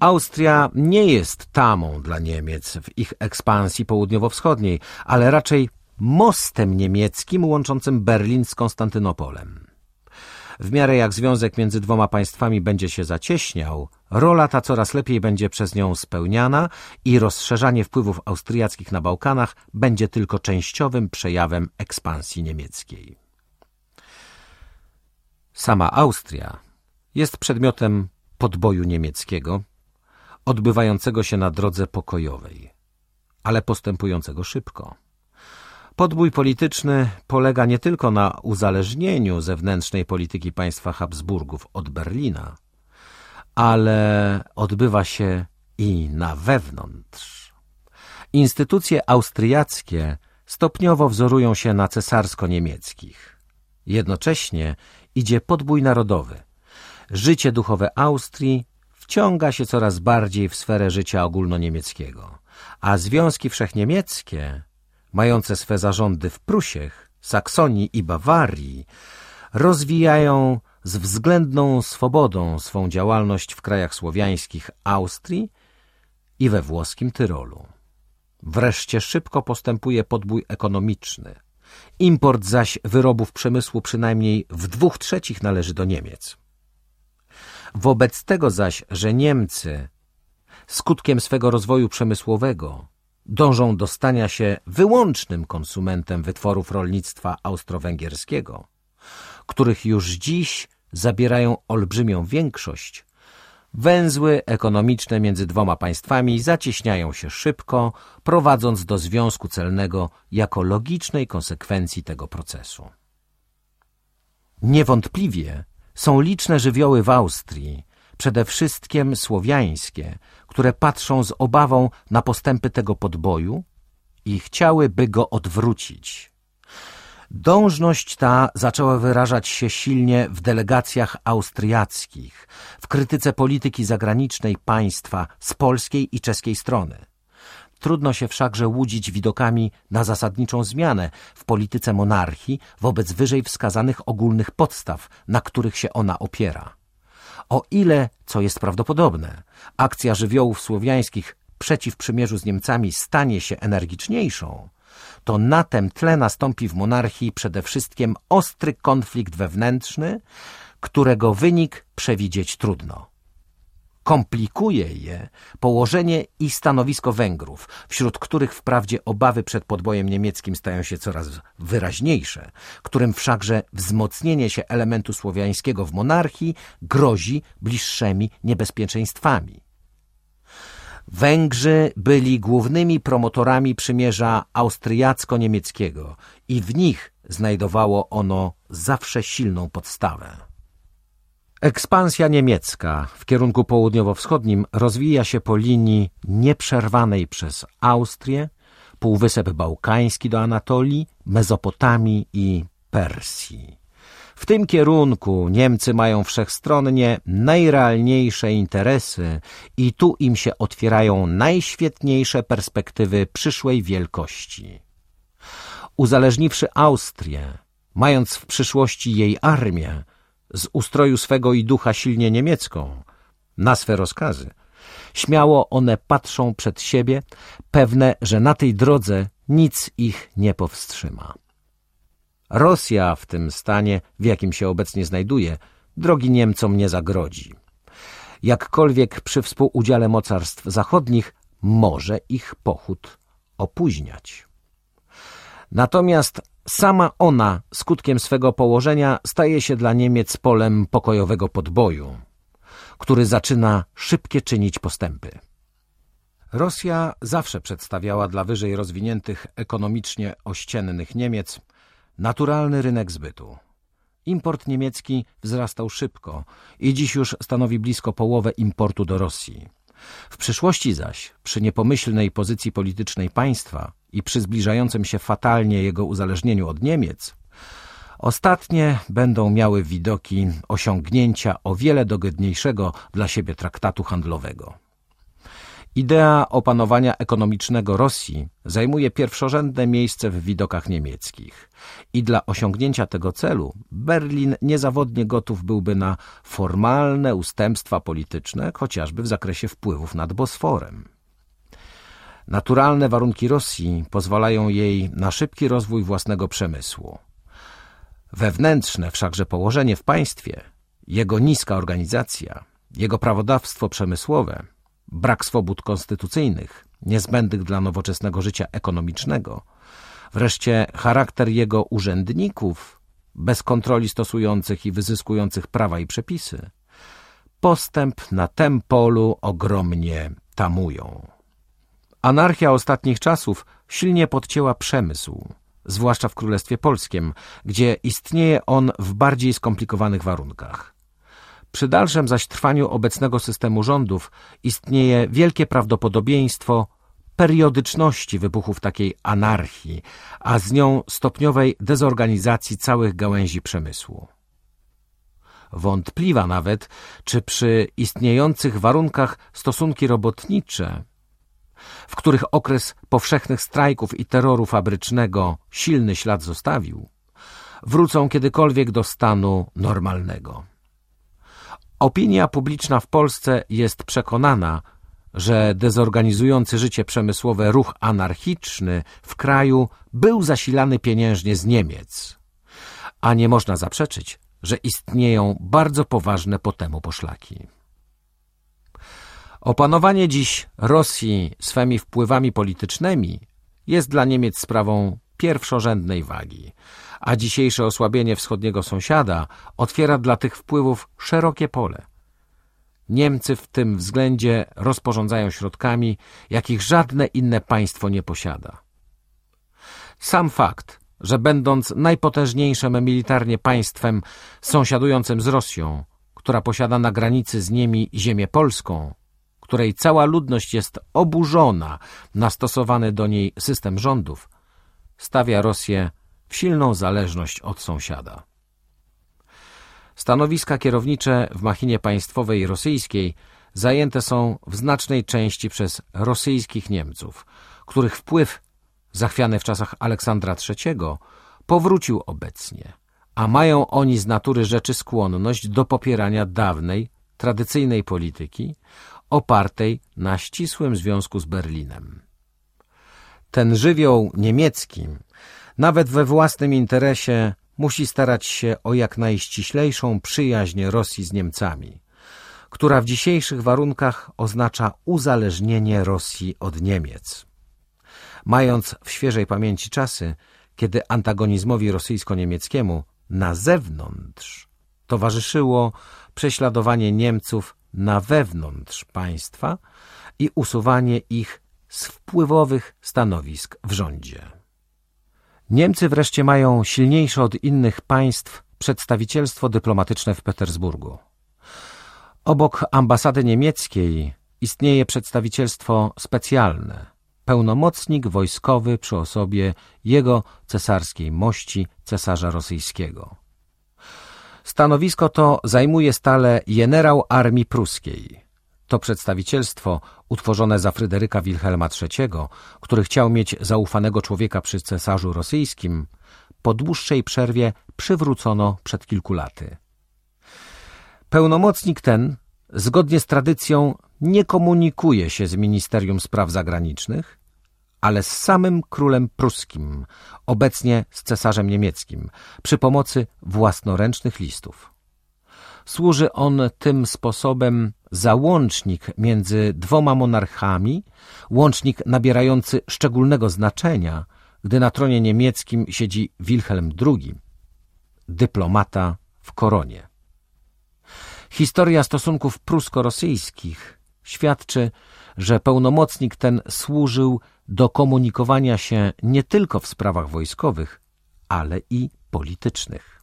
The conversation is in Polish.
Austria nie jest tamą dla Niemiec w ich ekspansji południowo-wschodniej, ale raczej mostem niemieckim łączącym Berlin z Konstantynopolem. W miarę jak związek między dwoma państwami będzie się zacieśniał, rola ta coraz lepiej będzie przez nią spełniana i rozszerzanie wpływów austriackich na Bałkanach będzie tylko częściowym przejawem ekspansji niemieckiej. Sama Austria jest przedmiotem podboju niemieckiego, odbywającego się na drodze pokojowej, ale postępującego szybko. Podbój polityczny polega nie tylko na uzależnieniu zewnętrznej polityki państwa Habsburgów od Berlina, ale odbywa się i na wewnątrz. Instytucje austriackie stopniowo wzorują się na cesarsko-niemieckich. Jednocześnie idzie podbój narodowy. Życie duchowe Austrii wciąga się coraz bardziej w sferę życia ogólnoniemieckiego, a związki wszechniemieckie mające swe zarządy w Prusiech, Saksonii i Bawarii, rozwijają z względną swobodą swą działalność w krajach słowiańskich Austrii i we włoskim Tyrolu. Wreszcie szybko postępuje podbój ekonomiczny. Import zaś wyrobów przemysłu przynajmniej w dwóch trzecich należy do Niemiec. Wobec tego zaś, że Niemcy skutkiem swego rozwoju przemysłowego dążą do stania się wyłącznym konsumentem wytworów rolnictwa austro-węgierskiego, których już dziś zabierają olbrzymią większość, węzły ekonomiczne między dwoma państwami zacieśniają się szybko, prowadząc do związku celnego jako logicznej konsekwencji tego procesu. Niewątpliwie są liczne żywioły w Austrii, przede wszystkim słowiańskie, które patrzą z obawą na postępy tego podboju i chciałyby go odwrócić. Dążność ta zaczęła wyrażać się silnie w delegacjach austriackich, w krytyce polityki zagranicznej państwa z polskiej i czeskiej strony. Trudno się wszakże łudzić widokami na zasadniczą zmianę w polityce monarchii wobec wyżej wskazanych ogólnych podstaw, na których się ona opiera. O ile, co jest prawdopodobne, akcja żywiołów słowiańskich przeciw przymierzu z Niemcami stanie się energiczniejszą, to na tym tle nastąpi w monarchii przede wszystkim ostry konflikt wewnętrzny, którego wynik przewidzieć trudno. Komplikuje je położenie i stanowisko Węgrów, wśród których wprawdzie obawy przed podbojem niemieckim stają się coraz wyraźniejsze, którym wszakże wzmocnienie się elementu słowiańskiego w monarchii grozi bliższymi niebezpieczeństwami. Węgrzy byli głównymi promotorami przymierza austriacko-niemieckiego i w nich znajdowało ono zawsze silną podstawę. Ekspansja niemiecka w kierunku południowo-wschodnim rozwija się po linii nieprzerwanej przez Austrię, Półwysep Bałkański do Anatolii, Mezopotamii i Persji. W tym kierunku Niemcy mają wszechstronnie najrealniejsze interesy i tu im się otwierają najświetniejsze perspektywy przyszłej wielkości. Uzależniwszy Austrię, mając w przyszłości jej armię, z ustroju swego i ducha silnie niemiecką, na swe rozkazy. Śmiało one patrzą przed siebie, pewne, że na tej drodze nic ich nie powstrzyma. Rosja w tym stanie, w jakim się obecnie znajduje, drogi Niemcom nie zagrodzi. Jakkolwiek przy współudziale mocarstw zachodnich może ich pochód opóźniać. Natomiast Sama ona, skutkiem swego położenia, staje się dla Niemiec polem pokojowego podboju, który zaczyna szybkie czynić postępy. Rosja zawsze przedstawiała dla wyżej rozwiniętych ekonomicznie ościennych Niemiec naturalny rynek zbytu. Import niemiecki wzrastał szybko i dziś już stanowi blisko połowę importu do Rosji. W przyszłości zaś, przy niepomyślnej pozycji politycznej państwa i przy zbliżającym się fatalnie jego uzależnieniu od Niemiec, ostatnie będą miały widoki osiągnięcia o wiele dogodniejszego dla siebie traktatu handlowego. Idea opanowania ekonomicznego Rosji zajmuje pierwszorzędne miejsce w widokach niemieckich i dla osiągnięcia tego celu Berlin niezawodnie gotów byłby na formalne ustępstwa polityczne, chociażby w zakresie wpływów nad Bosforem. Naturalne warunki Rosji pozwalają jej na szybki rozwój własnego przemysłu. Wewnętrzne wszakże położenie w państwie, jego niska organizacja, jego prawodawstwo przemysłowe, brak swobód konstytucyjnych, niezbędnych dla nowoczesnego życia ekonomicznego, wreszcie charakter jego urzędników, bez kontroli stosujących i wyzyskujących prawa i przepisy, postęp na tym polu ogromnie tamują. Anarchia ostatnich czasów silnie podcięła przemysł, zwłaszcza w Królestwie Polskim, gdzie istnieje on w bardziej skomplikowanych warunkach. Przy dalszym zaś trwaniu obecnego systemu rządów istnieje wielkie prawdopodobieństwo periodyczności wybuchów takiej anarchii, a z nią stopniowej dezorganizacji całych gałęzi przemysłu. Wątpliwa nawet, czy przy istniejących warunkach stosunki robotnicze w których okres powszechnych strajków i terroru fabrycznego silny ślad zostawił, wrócą kiedykolwiek do stanu normalnego. Opinia publiczna w Polsce jest przekonana, że dezorganizujący życie przemysłowe ruch anarchiczny w kraju był zasilany pieniężnie z Niemiec, a nie można zaprzeczyć, że istnieją bardzo poważne po temu poszlaki. Opanowanie dziś Rosji swymi wpływami politycznymi jest dla Niemiec sprawą pierwszorzędnej wagi, a dzisiejsze osłabienie wschodniego sąsiada otwiera dla tych wpływów szerokie pole. Niemcy w tym względzie rozporządzają środkami, jakich żadne inne państwo nie posiada. Sam fakt, że będąc najpotężniejszym militarnie państwem sąsiadującym z Rosją, która posiada na granicy z nimi ziemię polską, której cała ludność jest oburzona na stosowany do niej system rządów, stawia Rosję w silną zależność od sąsiada. Stanowiska kierownicze w machinie państwowej rosyjskiej zajęte są w znacznej części przez rosyjskich Niemców, których wpływ, zachwiany w czasach Aleksandra III, powrócił obecnie, a mają oni z natury rzeczy skłonność do popierania dawnej, tradycyjnej polityki opartej na ścisłym związku z Berlinem. Ten żywioł niemiecki, nawet we własnym interesie, musi starać się o jak najściślejszą przyjaźń Rosji z Niemcami, która w dzisiejszych warunkach oznacza uzależnienie Rosji od Niemiec. Mając w świeżej pamięci czasy, kiedy antagonizmowi rosyjsko-niemieckiemu na zewnątrz towarzyszyło prześladowanie Niemców na wewnątrz państwa i usuwanie ich z wpływowych stanowisk w rządzie. Niemcy wreszcie mają silniejsze od innych państw przedstawicielstwo dyplomatyczne w Petersburgu. Obok ambasady niemieckiej istnieje przedstawicielstwo specjalne, pełnomocnik wojskowy przy osobie jego cesarskiej mości cesarza rosyjskiego. Stanowisko to zajmuje stale generał armii pruskiej. To przedstawicielstwo, utworzone za Fryderyka Wilhelma III, który chciał mieć zaufanego człowieka przy cesarzu rosyjskim, po dłuższej przerwie przywrócono przed kilku laty. Pełnomocnik ten, zgodnie z tradycją, nie komunikuje się z Ministerium Spraw Zagranicznych, ale z samym królem pruskim, obecnie z cesarzem niemieckim, przy pomocy własnoręcznych listów. Służy on tym sposobem za łącznik między dwoma monarchami, łącznik nabierający szczególnego znaczenia, gdy na tronie niemieckim siedzi Wilhelm II, dyplomata w koronie. Historia stosunków prusko-rosyjskich świadczy, że pełnomocnik ten służył do komunikowania się nie tylko w sprawach wojskowych, ale i politycznych.